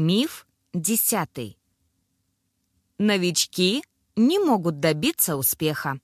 Миф десятый. Новички не могут добиться успеха.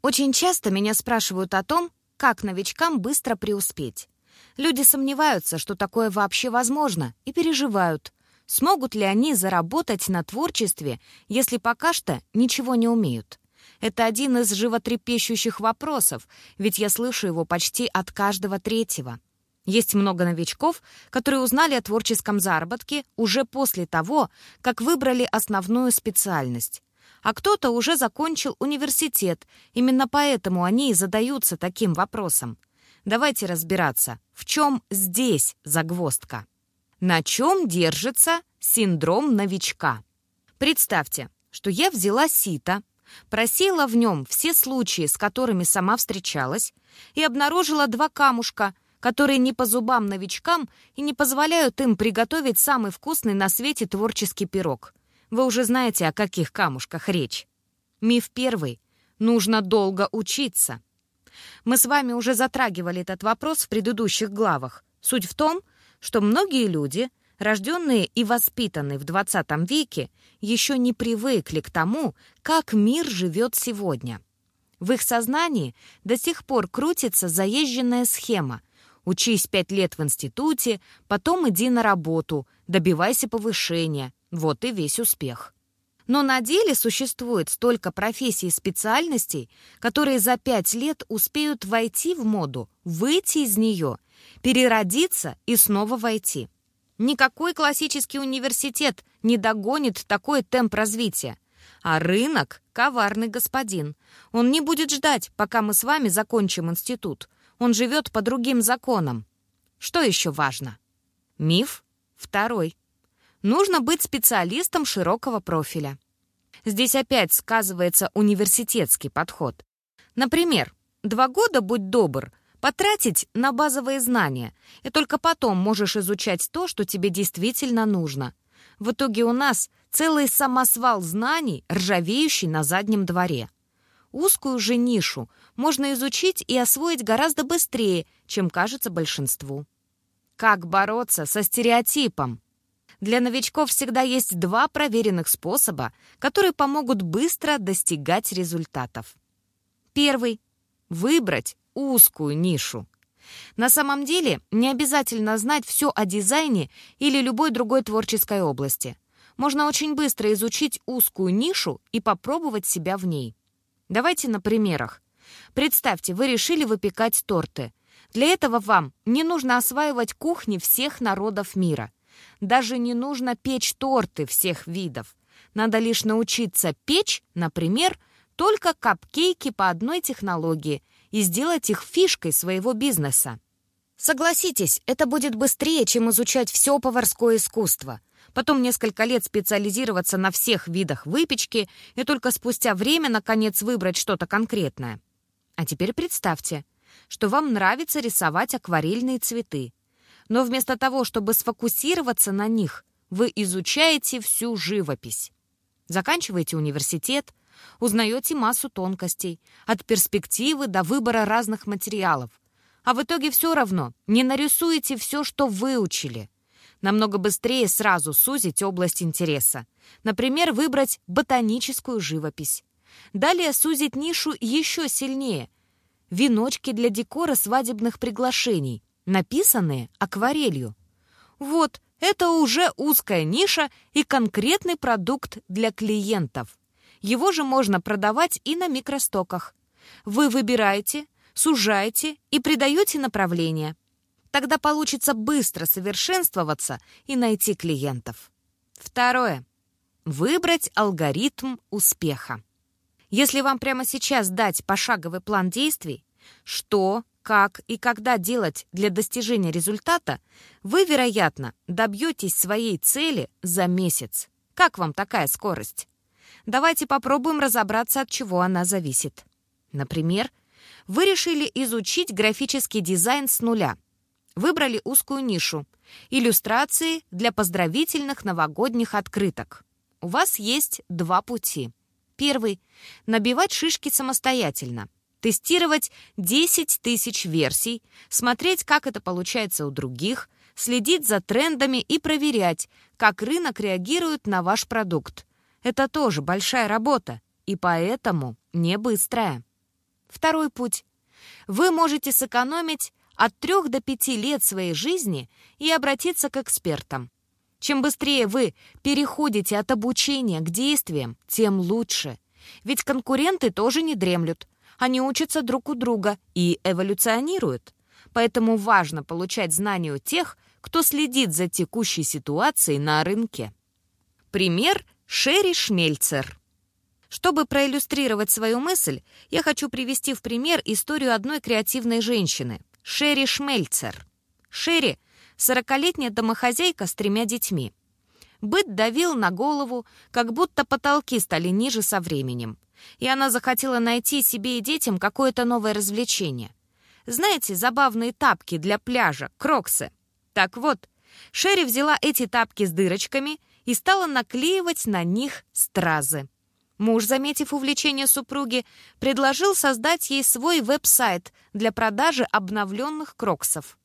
Очень часто меня спрашивают о том, как новичкам быстро преуспеть. Люди сомневаются, что такое вообще возможно, и переживают, смогут ли они заработать на творчестве, если пока что ничего не умеют. Это один из животрепещущих вопросов, ведь я слышу его почти от каждого третьего. Есть много новичков, которые узнали о творческом заработке уже после того, как выбрали основную специальность. А кто-то уже закончил университет, именно поэтому они и задаются таким вопросом. Давайте разбираться, в чем здесь загвоздка. На чем держится синдром новичка? Представьте, что я взяла сито, просила в нем все случаи, с которыми сама встречалась, и обнаружила два камушка — которые не по зубам новичкам и не позволяют им приготовить самый вкусный на свете творческий пирог. Вы уже знаете, о каких камушках речь. Миф первый. Нужно долго учиться. Мы с вами уже затрагивали этот вопрос в предыдущих главах. Суть в том, что многие люди, рожденные и воспитанные в 20 веке, еще не привыкли к тому, как мир живет сегодня. В их сознании до сих пор крутится заезженная схема Учись пять лет в институте, потом иди на работу, добивайся повышения. Вот и весь успех. Но на деле существует столько профессий и специальностей, которые за пять лет успеют войти в моду, выйти из нее, переродиться и снова войти. Никакой классический университет не догонит такой темп развития. А рынок — коварный господин. Он не будет ждать, пока мы с вами закончим институт. Он живет по другим законам. Что еще важно? Миф второй. Нужно быть специалистом широкого профиля. Здесь опять сказывается университетский подход. Например, два года, будь добр, потратить на базовые знания, и только потом можешь изучать то, что тебе действительно нужно. В итоге у нас целый самосвал знаний, ржавеющий на заднем дворе. Узкую же нишу можно изучить и освоить гораздо быстрее, чем кажется большинству. Как бороться со стереотипом? Для новичков всегда есть два проверенных способа, которые помогут быстро достигать результатов. Первый — выбрать узкую нишу. На самом деле не обязательно знать все о дизайне или любой другой творческой области. Можно очень быстро изучить узкую нишу и попробовать себя в ней. Давайте на примерах. Представьте, вы решили выпекать торты. Для этого вам не нужно осваивать кухни всех народов мира. Даже не нужно печь торты всех видов. Надо лишь научиться печь, например, только капкейки по одной технологии и сделать их фишкой своего бизнеса. Согласитесь, это будет быстрее, чем изучать все поварское искусство потом несколько лет специализироваться на всех видах выпечки и только спустя время, наконец, выбрать что-то конкретное. А теперь представьте, что вам нравится рисовать акварельные цветы. Но вместо того, чтобы сфокусироваться на них, вы изучаете всю живопись. Заканчиваете университет, узнаете массу тонкостей, от перспективы до выбора разных материалов. А в итоге все равно не нарисуете все, что выучили. Намного быстрее сразу сузить область интереса. Например, выбрать ботаническую живопись. Далее сузить нишу еще сильнее. Веночки для декора свадебных приглашений, написанные акварелью. Вот, это уже узкая ниша и конкретный продукт для клиентов. Его же можно продавать и на микростоках. Вы выбираете, сужаете и придаете направление – Тогда получится быстро совершенствоваться и найти клиентов. Второе. Выбрать алгоритм успеха. Если вам прямо сейчас дать пошаговый план действий, что, как и когда делать для достижения результата, вы, вероятно, добьетесь своей цели за месяц. Как вам такая скорость? Давайте попробуем разобраться, от чего она зависит. Например, вы решили изучить графический дизайн с нуля – Выбрали узкую нишу – иллюстрации для поздравительных новогодних открыток. У вас есть два пути. Первый – набивать шишки самостоятельно, тестировать 10 тысяч версий, смотреть, как это получается у других, следить за трендами и проверять, как рынок реагирует на ваш продукт. Это тоже большая работа, и поэтому не быстрая. Второй путь. Вы можете сэкономить от 3 до 5 лет своей жизни и обратиться к экспертам. Чем быстрее вы переходите от обучения к действиям, тем лучше. Ведь конкуренты тоже не дремлют. Они учатся друг у друга и эволюционируют. Поэтому важно получать знания у тех, кто следит за текущей ситуацией на рынке. Пример Шерри Шмельцер. Чтобы проиллюстрировать свою мысль, я хочу привести в пример историю одной креативной женщины – Шерри Шмельцер. Шерри – сорокалетняя домохозяйка с тремя детьми. Быт давил на голову, как будто потолки стали ниже со временем. И она захотела найти себе и детям какое-то новое развлечение. Знаете, забавные тапки для пляжа, кроксы. Так вот, Шерри взяла эти тапки с дырочками и стала наклеивать на них стразы. Муж, заметив увлечение супруги, предложил создать ей свой веб-сайт для продажи обновленных кроксов.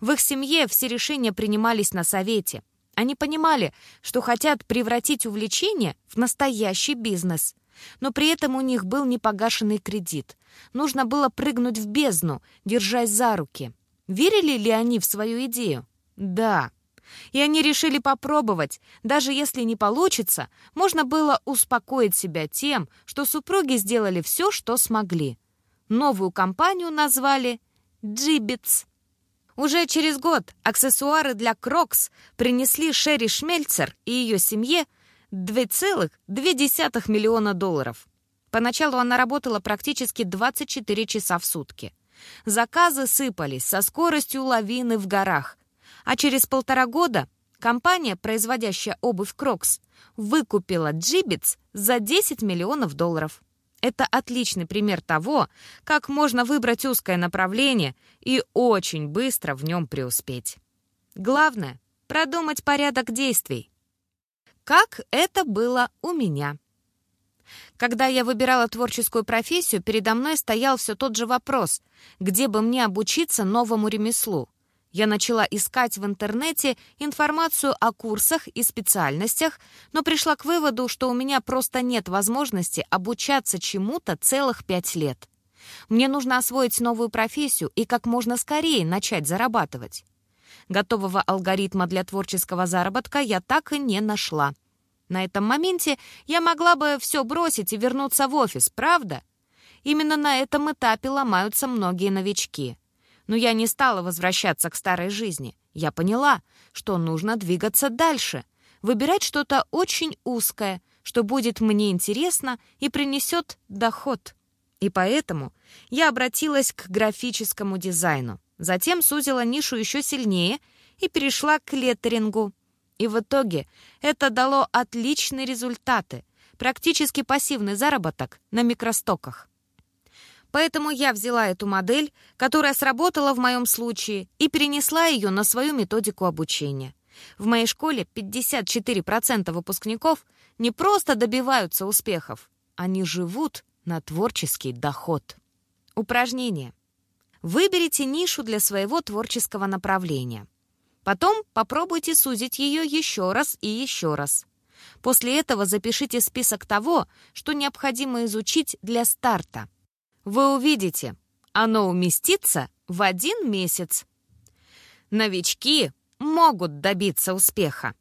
В их семье все решения принимались на совете. Они понимали, что хотят превратить увлечение в настоящий бизнес. Но при этом у них был непогашенный кредит. Нужно было прыгнуть в бездну, держась за руки. Верили ли они в свою идею? Да. И они решили попробовать. Даже если не получится, можно было успокоить себя тем, что супруги сделали все, что смогли. Новую компанию назвали «Jibbitz». Уже через год аксессуары для Crocs принесли Шерри Шмельцер и ее семье 2,2 миллиона долларов. Поначалу она работала практически 24 часа в сутки. Заказы сыпались со скоростью лавины в горах, а через полтора года компания, производящая обувь Crocs, выкупила Jibbitz за 10 миллионов долларов. Это отличный пример того, как можно выбрать узкое направление и очень быстро в нем преуспеть. Главное — продумать порядок действий. Как это было у меня. Когда я выбирала творческую профессию, передо мной стоял все тот же вопрос, где бы мне обучиться новому ремеслу. Я начала искать в интернете информацию о курсах и специальностях, но пришла к выводу, что у меня просто нет возможности обучаться чему-то целых пять лет. Мне нужно освоить новую профессию и как можно скорее начать зарабатывать. Готового алгоритма для творческого заработка я так и не нашла. На этом моменте я могла бы все бросить и вернуться в офис, правда? Именно на этом этапе ломаются многие новички. Но я не стала возвращаться к старой жизни. Я поняла, что нужно двигаться дальше, выбирать что-то очень узкое, что будет мне интересно и принесет доход. И поэтому я обратилась к графическому дизайну. Затем сузила нишу еще сильнее и перешла к леттерингу. И в итоге это дало отличные результаты, практически пассивный заработок на микростоках. Поэтому я взяла эту модель, которая сработала в моем случае, и перенесла ее на свою методику обучения. В моей школе 54% выпускников не просто добиваются успехов, они живут на творческий доход. Упражнение. Выберите нишу для своего творческого направления. Потом попробуйте сузить ее еще раз и еще раз. После этого запишите список того, что необходимо изучить для старта. Вы увидите, оно уместится в один месяц. Новички могут добиться успеха.